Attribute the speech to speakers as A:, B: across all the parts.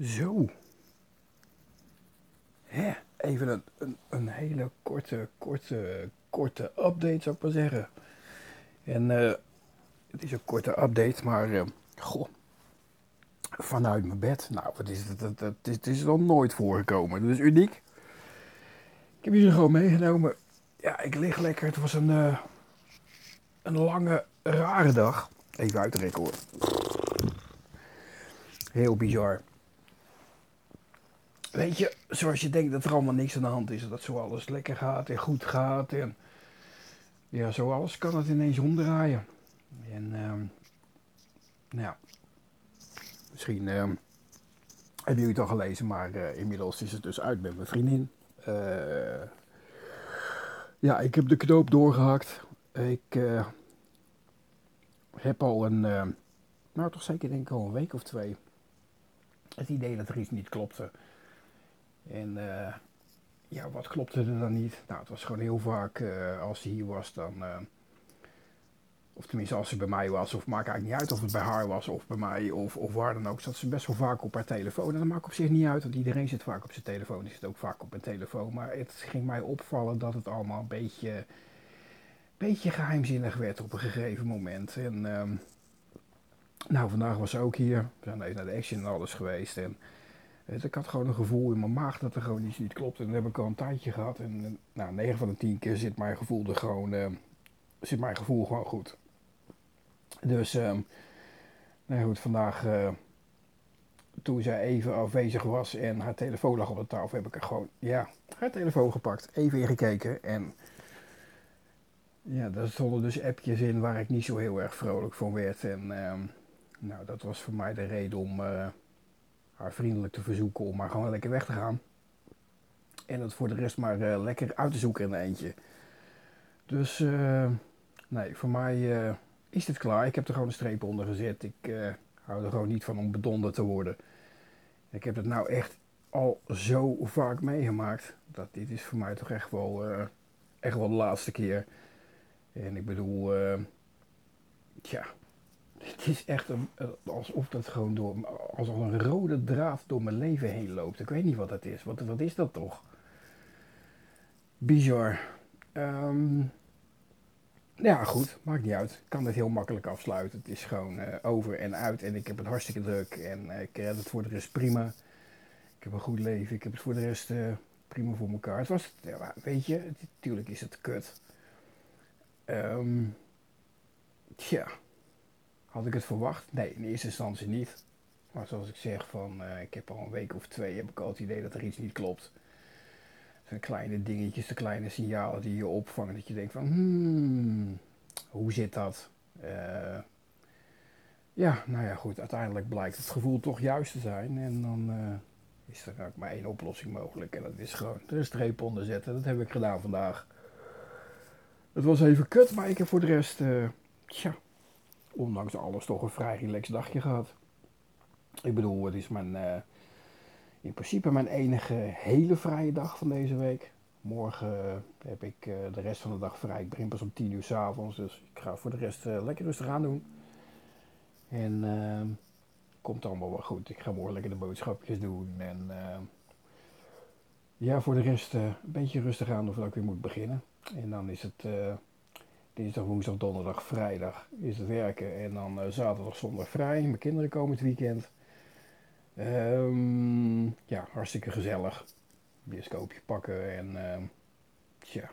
A: Zo. Even een, een, een hele korte, korte, korte update zou ik maar zeggen. En eh, het is een korte update, maar eh, goh, vanuit mijn bed. Nou, wat is het? Het, het, is, het is nog nooit voorgekomen. Dat is uniek. Ik heb jullie gewoon meegenomen. Ja, ik lig lekker. Het was een, eh, een lange, rare dag. Even uitrekken hoor. Heel bizar. Weet je, zoals je denkt dat er allemaal niks aan de hand is. Dat zo alles lekker gaat en goed gaat. En ja, zo alles kan het ineens omdraaien. En ehm nou ja, misschien ehm hebben jullie het al gelezen, maar eh, inmiddels is het dus uit met mijn vriendin. Eh, ja, ik heb de knoop doorgehakt. Ik eh, heb al een, nou toch zeker denk ik al een week of twee, het idee dat er iets niet klopte. En eh, ja, wat klopte er dan niet? Nou, het was gewoon heel vaak eh, als ze hier was, dan. eh, of tenminste, als ze bij mij was, of maakt eigenlijk niet uit of het bij haar was, of bij mij, of, of waar dan ook, zat ze best wel vaak op haar telefoon. En dat maakt op zich niet uit, want iedereen zit vaak op zijn telefoon. Die zit ook vaak op mijn telefoon. Maar het ging mij opvallen dat het allemaal een beetje, beetje geheimzinnig werd op een gegeven moment. En ehm, nou, vandaag was ze ook hier. We zijn even naar de action en alles geweest. En ik had gewoon een gevoel in mijn maag dat er gewoon iets niet klopt. En dat heb ik al een tijdje gehad. En nou, 9 van de 10 keer zit mijn gevoel er gewoon, eh, zit mijn gevoel gewoon goed. Dus, ehm nou goed, vandaag, eh, toen zij even afwezig was en haar telefoon lag op de tafel, heb ik er gewoon, ja, haar telefoon gepakt, even ingekeken. En ja, daar stonden dus appjes in waar ik niet zo heel erg vrolijk van werd. En ehm, nou, dat was voor mij de reden om eh, haar vriendelijk te verzoeken om maar gewoon lekker weg te gaan. En het voor de rest maar eh, lekker uit te zoeken in een eentje. Dus eh, nee, voor mij eh, is dit klaar. Ik heb er gewoon een streep onder gezet. Ik hou er gewoon niet van om bedonderd te worden. Ik heb het nou echt al zo vaak meegemaakt. Dat dit is voor mij toch echt wel, echt wel de laatste keer. En ik bedoel, tja, het is echt een, eh, alsof dat gewoon door, alsof een rode draad door mijn leven heen loopt. Ik weet niet wat dat is. Wat, wat is dat toch? Bizar. Ehm, ja, goed, maakt niet uit. Ik kan dit heel makkelijk afsluiten. Het is gewoon eh, over en uit en ik heb het hartstikke druk en eh, ik red het voor de rest prima. Ik heb een goed leven, ik heb het voor de rest prima voor elkaar. Het was, weet je, natuurlijk is het kut. Ehm, tja, had ik het verwacht? Nee, in eerste instantie niet. Maar zoals ik zeg, van, eh, ik heb al een week of twee heb ik al het idee dat er iets niet klopt. Zijn kleine dingetjes, de kleine signalen die je opvangt. Dat je denkt van, hmm, hoe zit dat? Eh, ja, nou ja, goed. Uiteindelijk blijkt het gevoel toch juist te zijn. En dan eh, is er ook maar één oplossing mogelijk. En dat is gewoon een streep onder zetten. Dat heb ik gedaan vandaag. Het was even kut, maar ik heb voor de rest, tja, ondanks alles toch een vrij relaxed dagje gehad. Ik bedoel, het is mijn, eh, in principe mijn enige hele vrije dag van deze week. Morgen eh, heb ik eh, de rest van de dag vrij. Ik begin pas om 10 uur s'avonds, dus ik ga voor de rest lekker rustig aan doen. En ehm, komt allemaal wel goed. Ik ga morgen lekker de boodschapjes doen. En ja, voor de rest een beetje rustig aan of ik weer moet beginnen. En dan is het dinsdag, woensdag, donderdag, vrijdag is het werken. En dan eh, zaterdag, zondag vrij. Mijn kinderen komen het weekend. Ehm, ja, hartstikke gezellig. Bioscoopje pakken en ehm, tja,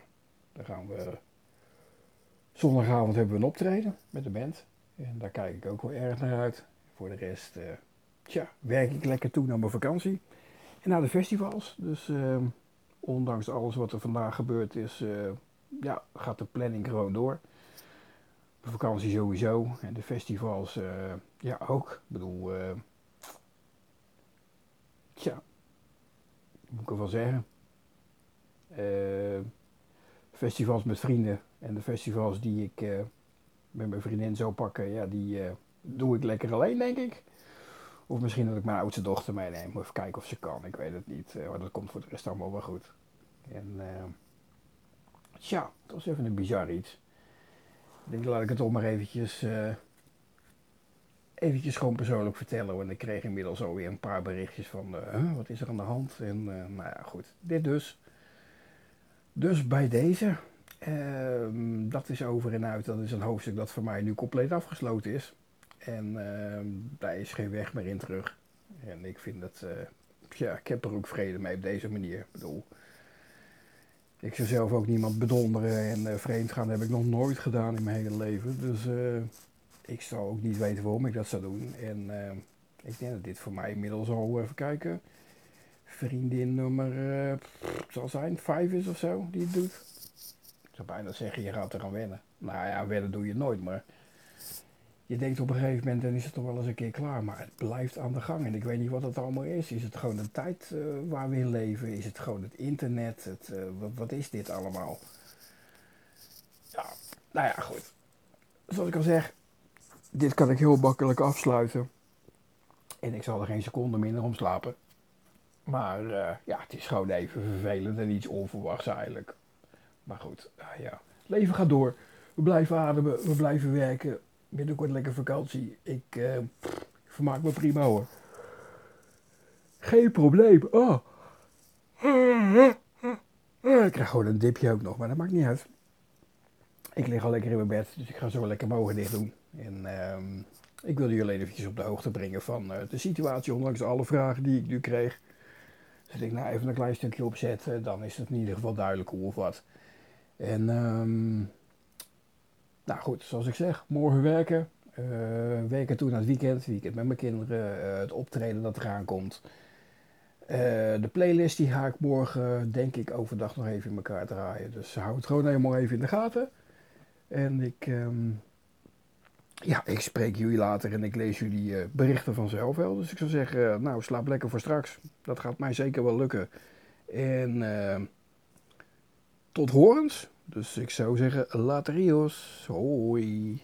A: dan gaan we... Zondagavond hebben we een optreden met de band. En daar kijk ik ook wel erg naar uit. Voor de rest, eh, tja, werk ik lekker toe naar mijn vakantie. En naar de festivals. Dus ehm, ondanks alles wat er vandaag gebeurd is, eh, ja, gaat de planning gewoon door. De vakantie sowieso. En de festivals, eh, ja, ook. Ik bedoel, eh, tja, moet ik ervan zeggen? Eh, festivals met vrienden en de festivals die ik met mijn vriendin zou pakken, ja, die doe ik lekker alleen, denk ik. Of misschien dat ik mijn oudste dochter meeneem. Even kijken of ze kan. Ik weet het niet. maar dat komt voor de rest allemaal wel goed. En tja, dat was even een bizar iets. Ik denk, laat ik het toch maar eventjes, eh, eventjes gewoon persoonlijk vertellen. Want ik kreeg inmiddels alweer een paar berichtjes van uh, wat is er aan de hand. En uh, nou ja, goed, dit dus. Dus bij deze, ehm, dat is over en uit. Dat is een hoofdstuk dat voor mij nu compleet afgesloten is. En ehm, daar is geen weg meer in terug. En ik vind dat, uh, ja, ik heb er ook vrede mee op deze manier. Ik bedoel, ik zou zelf ook niemand bedonderen en uh, vreemd gaan heb ik nog nooit gedaan in mijn hele leven. Dus uh, ik zou ook niet weten waarom ik dat zou doen. En uh, ik denk dat dit voor mij inmiddels al, even kijken, vriendin nummer, zal zijn, vijf is of zo, die het doet. Ik zou bijna zeggen, je gaat er aan wennen. Nou ja, wennen doe je nooit, maar je denkt op een gegeven moment, dan is het toch wel eens een keer klaar. Maar het blijft aan de gang. En ik weet niet wat het allemaal is. Is het gewoon de tijd uh, waar we in leven? Is het gewoon het internet? Het, uh, wat, is dit allemaal? Ja, nou ja, goed. Zoals ik al zeg, dit kan ik heel makkelijk afsluiten. En ik zal er geen seconde minder om slapen. Maar uh, ja, het is gewoon even vervelend en iets onverwachts eigenlijk. Maar goed, ja. Leven gaat door. We blijven ademen, we blijven werken binnenkort lekker vakantie. Ik pff, vermaak me prima hoor. Geen probleem. Oh. Ik krijg gewoon een dipje ook nog, maar dat maakt niet uit. Ik lig al lekker in mijn bed, dus ik ga zo lekker mijn ogen dicht doen. En uh, ik wilde jullie eventjes op de hoogte brengen van uh, de situatie, ondanks alle vragen die ik nu kreeg. Dus ik nou even een klein stukje opzetten, dan is het in ieder geval duidelijk hoe of wat. En um, nou goed, zoals ik zeg, morgen werken. Uh, werken toe naar het weekend. Weekend met mijn kinderen. Uh, het optreden dat eraan komt. Uh, de playlist die ga ik morgen, denk ik, overdag nog even in elkaar draaien. Dus hou het gewoon helemaal even in de gaten. En ik, um, ja, ik spreek jullie later en ik lees jullie berichten vanzelf wel. Dus ik zou zeggen, nou, slaap lekker voor straks. Dat gaat mij zeker wel lukken. En tot horens. Dus ik zou zeggen, laterios. Hoi.